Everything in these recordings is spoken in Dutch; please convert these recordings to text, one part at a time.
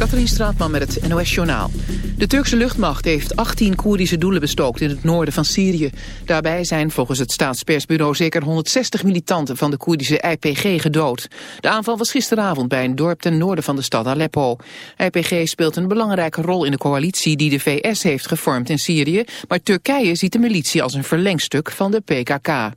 Katrien Straatman met het NOS-journaal. De Turkse luchtmacht heeft 18 Koerdische doelen bestookt in het noorden van Syrië. Daarbij zijn volgens het staatspersbureau zeker 160 militanten van de Koerdische IPG gedood. De aanval was gisteravond bij een dorp ten noorden van de stad Aleppo. IPG speelt een belangrijke rol in de coalitie die de VS heeft gevormd in Syrië, maar Turkije ziet de militie als een verlengstuk van de PKK.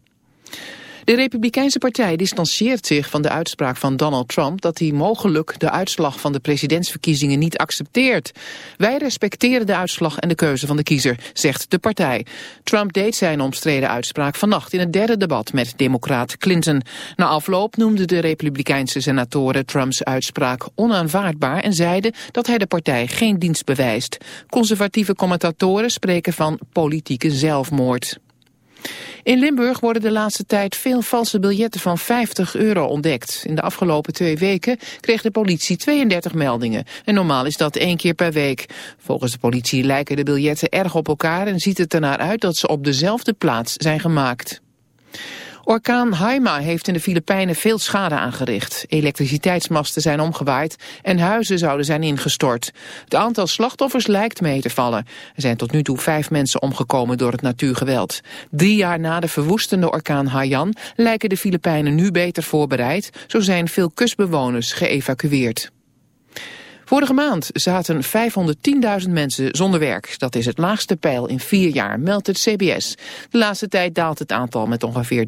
De Republikeinse Partij distancieert zich van de uitspraak van Donald Trump dat hij mogelijk de uitslag van de presidentsverkiezingen niet accepteert. Wij respecteren de uitslag en de keuze van de kiezer, zegt de partij. Trump deed zijn omstreden uitspraak vannacht in het derde debat met democraat Clinton. Na afloop noemden de Republikeinse senatoren Trumps uitspraak onaanvaardbaar en zeiden dat hij de partij geen dienst bewijst. Conservatieve commentatoren spreken van politieke zelfmoord. In Limburg worden de laatste tijd veel valse biljetten van 50 euro ontdekt. In de afgelopen twee weken kreeg de politie 32 meldingen. En normaal is dat één keer per week. Volgens de politie lijken de biljetten erg op elkaar... en ziet het ernaar uit dat ze op dezelfde plaats zijn gemaakt. Orkaan Haima heeft in de Filipijnen veel schade aangericht. Elektriciteitsmasten zijn omgewaaid en huizen zouden zijn ingestort. Het aantal slachtoffers lijkt mee te vallen. Er zijn tot nu toe vijf mensen omgekomen door het natuurgeweld. Drie jaar na de verwoestende orkaan Haiyan lijken de Filipijnen nu beter voorbereid. Zo zijn veel kustbewoners geëvacueerd. Vorige maand zaten 510.000 mensen zonder werk. Dat is het laagste pijl in vier jaar, meldt het CBS. De laatste tijd daalt het aantal met ongeveer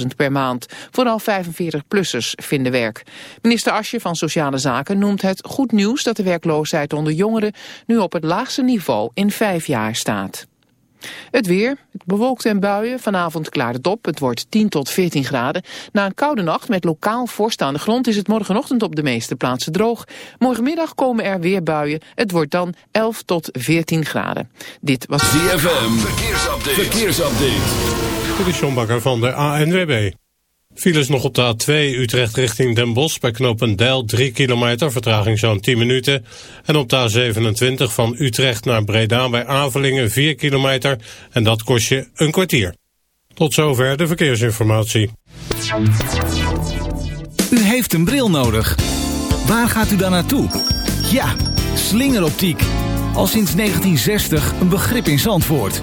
13.000 per maand. Vooral 45-plussers vinden werk. Minister Asje van Sociale Zaken noemt het goed nieuws... dat de werkloosheid onder jongeren nu op het laagste niveau in vijf jaar staat. Het weer, het bewolkt en buien. Vanavond klaart het op. Het wordt 10 tot 14 graden. Na een koude nacht met lokaal vorst aan de grond is het morgenochtend op de meeste plaatsen droog. Morgenmiddag komen er weer buien. Het wordt dan 11 tot 14 graden. Dit was ZFM. Verkeersupdate. Verkeersupdate. Dit is Bakker van de ANWB. Files nog op de A2 Utrecht richting Den Bosch bij knooppunt Deil 3 kilometer, vertraging zo'n 10 minuten. En op de A27 van Utrecht naar Breda bij Avelingen 4 kilometer en dat kost je een kwartier. Tot zover de verkeersinformatie. U heeft een bril nodig. Waar gaat u dan naartoe? Ja, slingeroptiek. Al sinds 1960 een begrip in Zandvoort.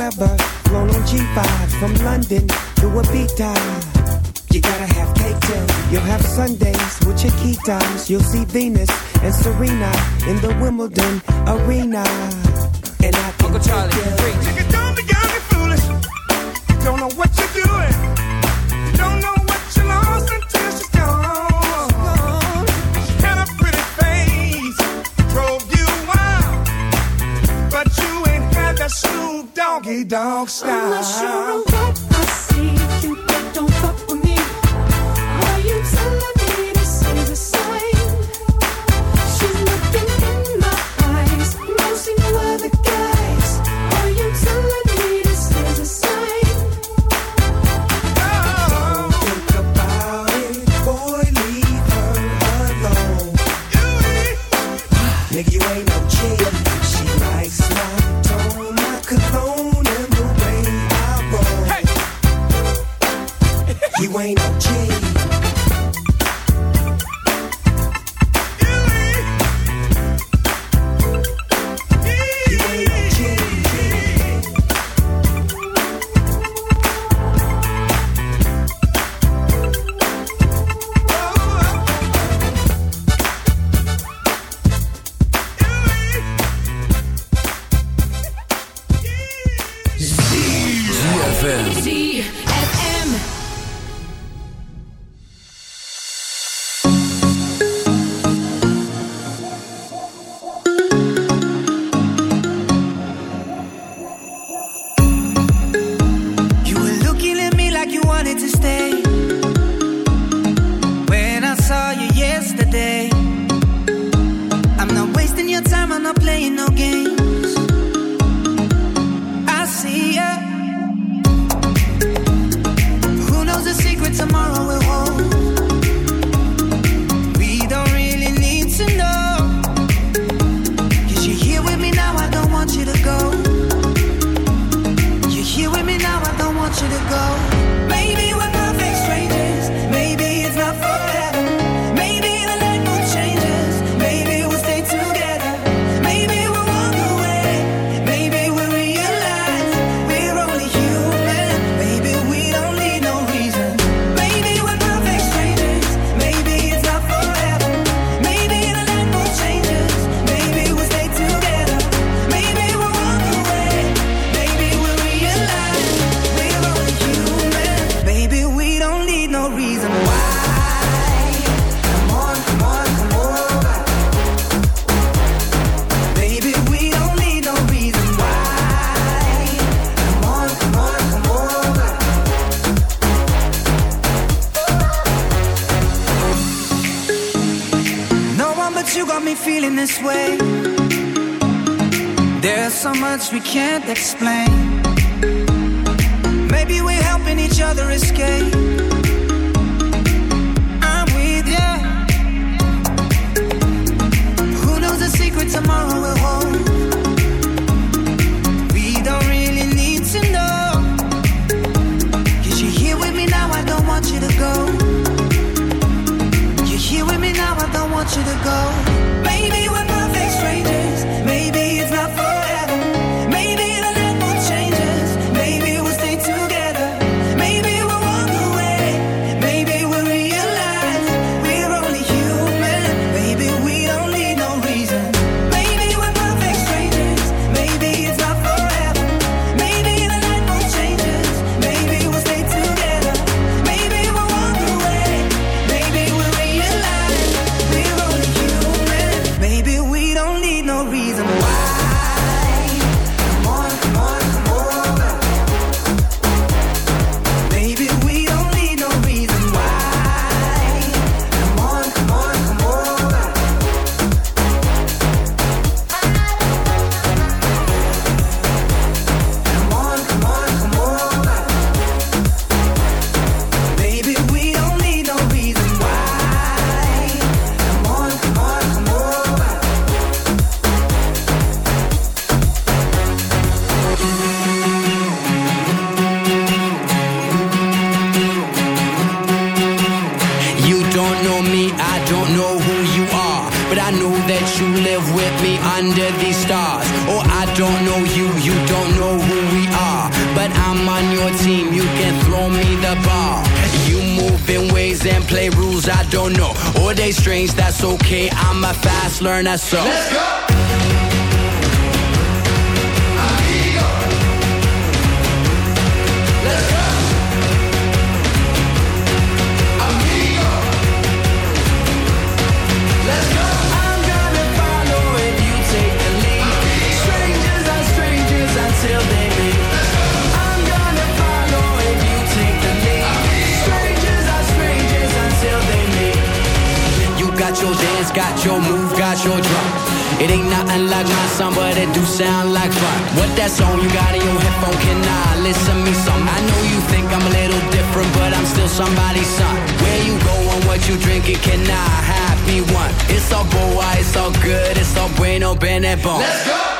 Weber, flown on G5 from London to Ibiza. You gotta have cake. You'll have Sundays with your key times. You'll see Venus and Serena in the Wimbledon arena. And I Uncle Charlie, rock star. menaçant. be one. It's all boy, it's all good, it's all bueno, bene, bon. Let's go!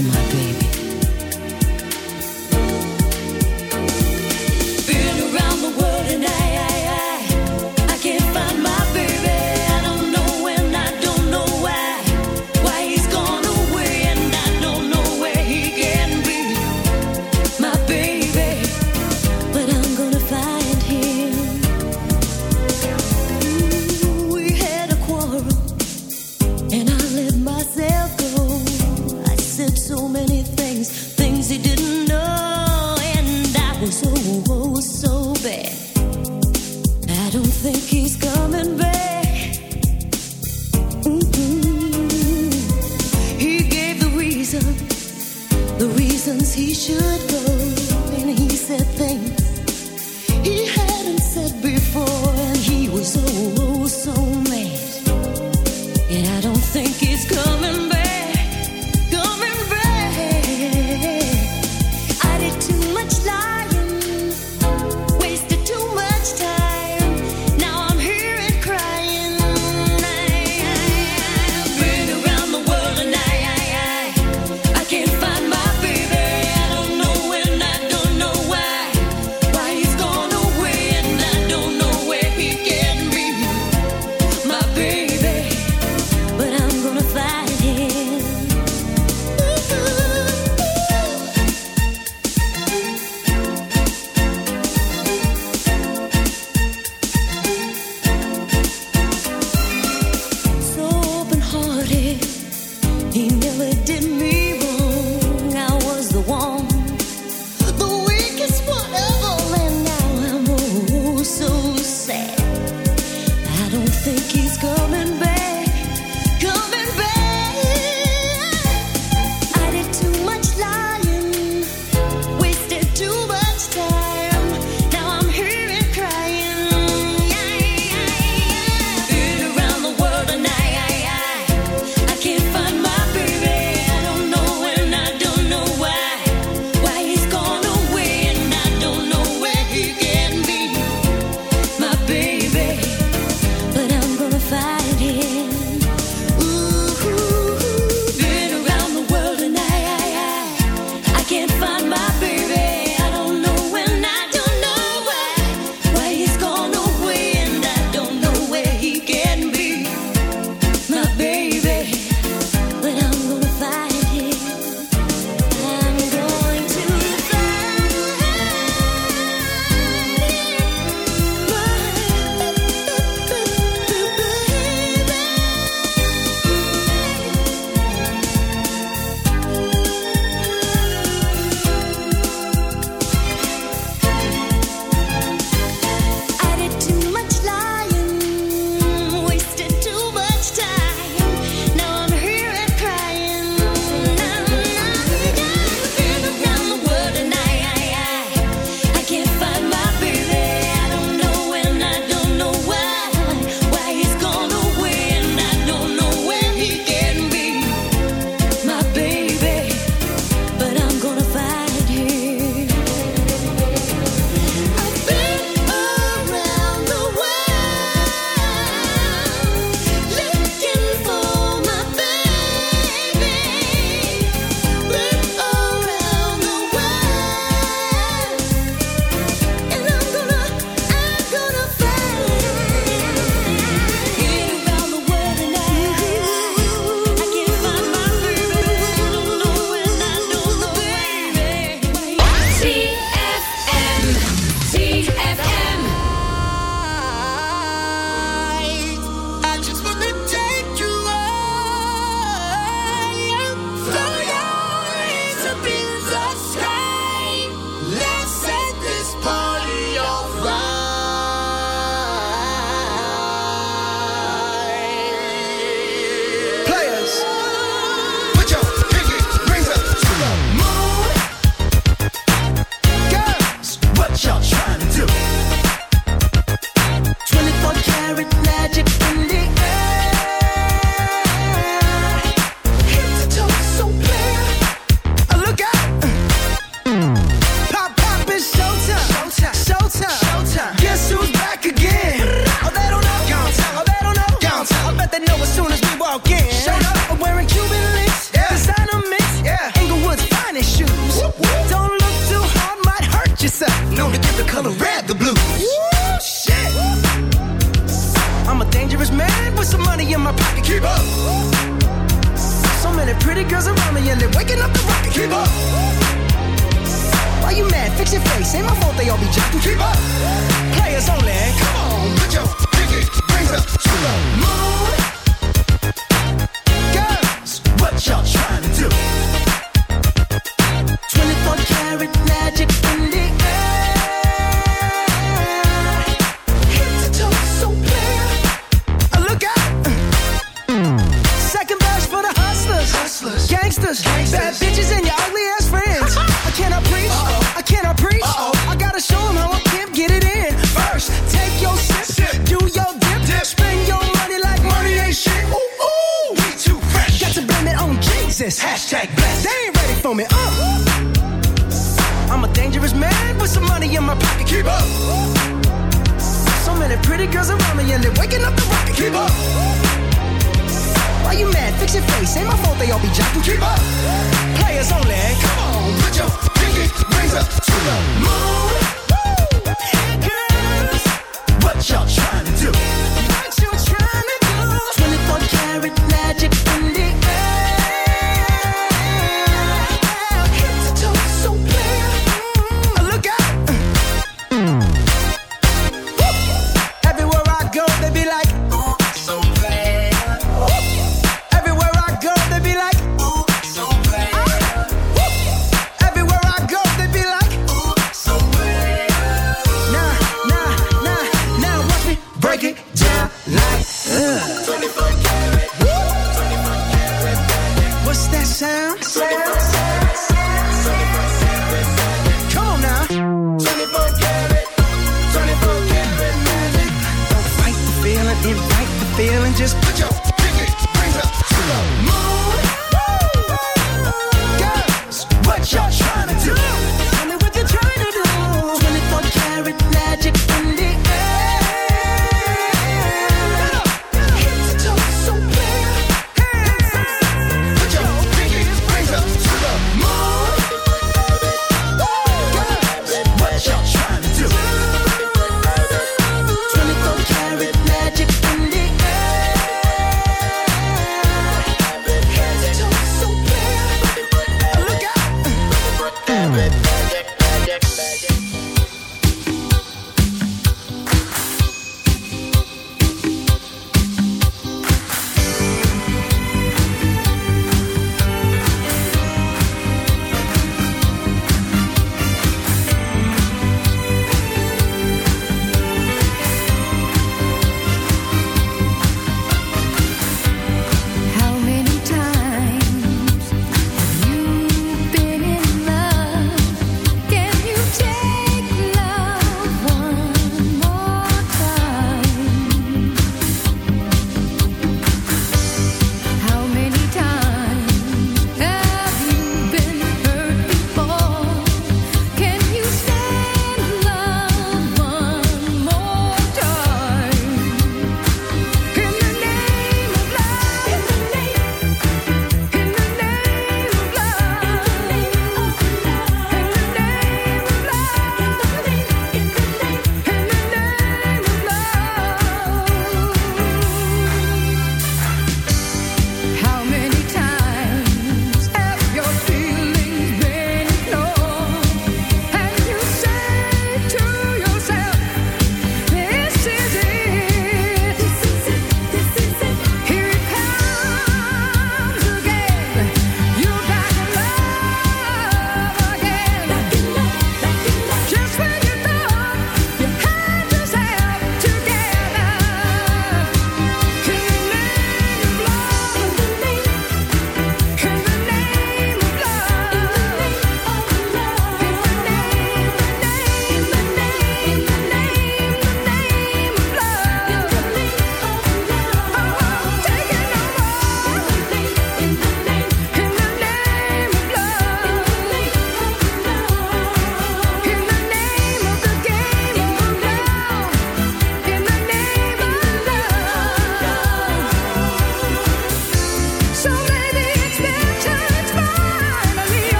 for my baby.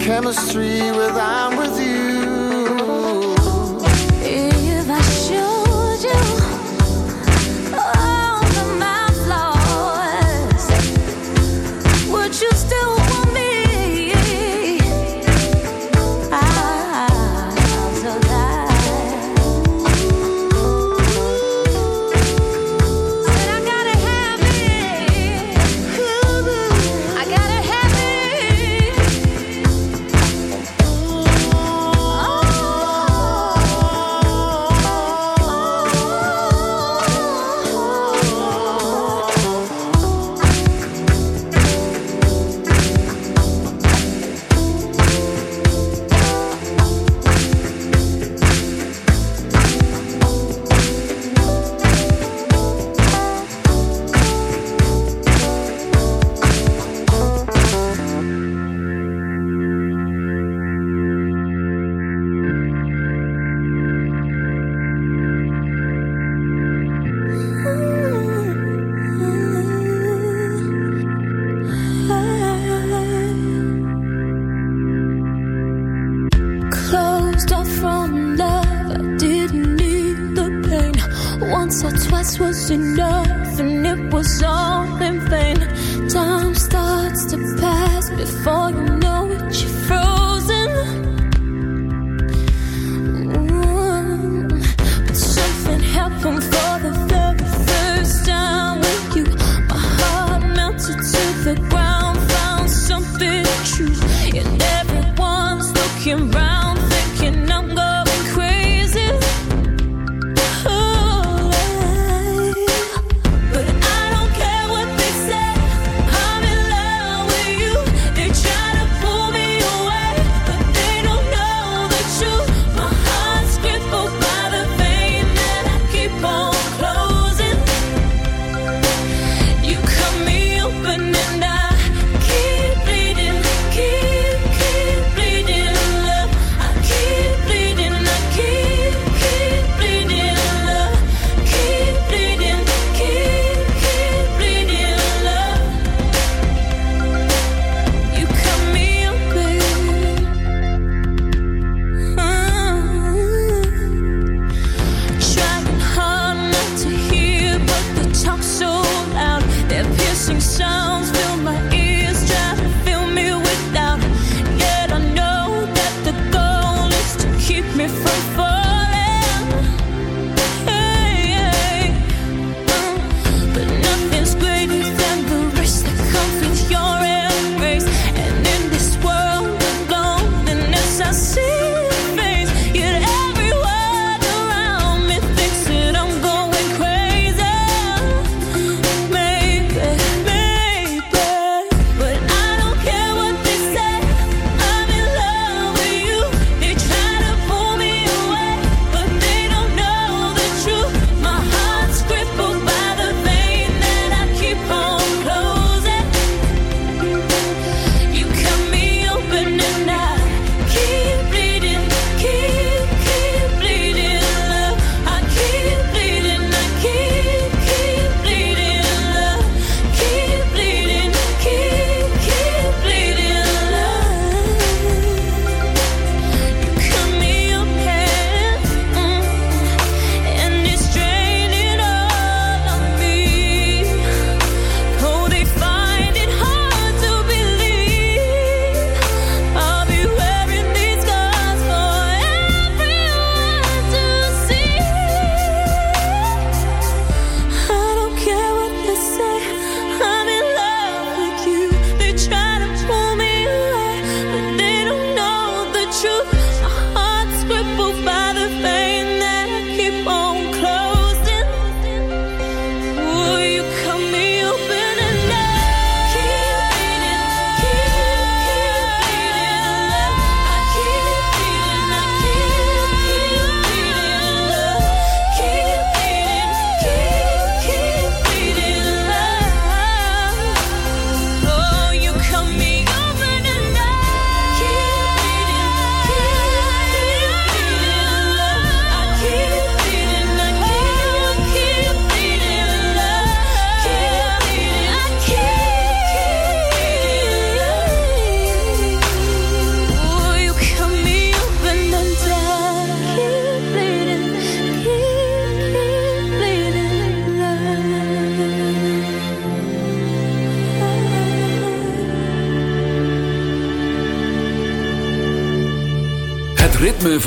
Chemistry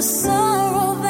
The sorrow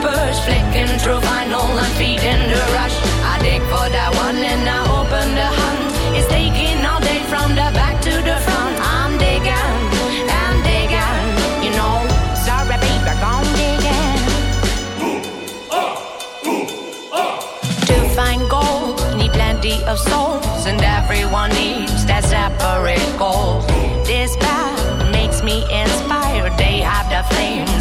push. Flicking through vinyl and feeding the rush. I dig for that one and I open the hunt. It's taking all day from the back to the front. I'm digging, I'm digging, you know. Sorry, baby, gone digging. To find gold, need plenty of souls, and everyone needs that separate goal. This path makes me inspired. They have the flames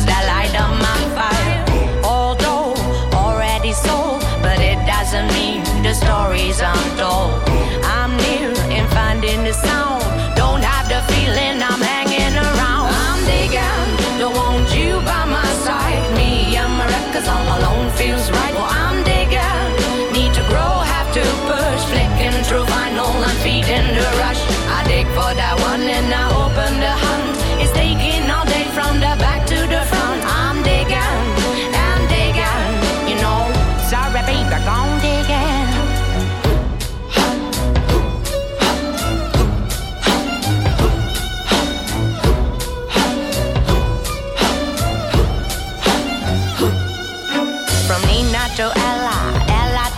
days untold.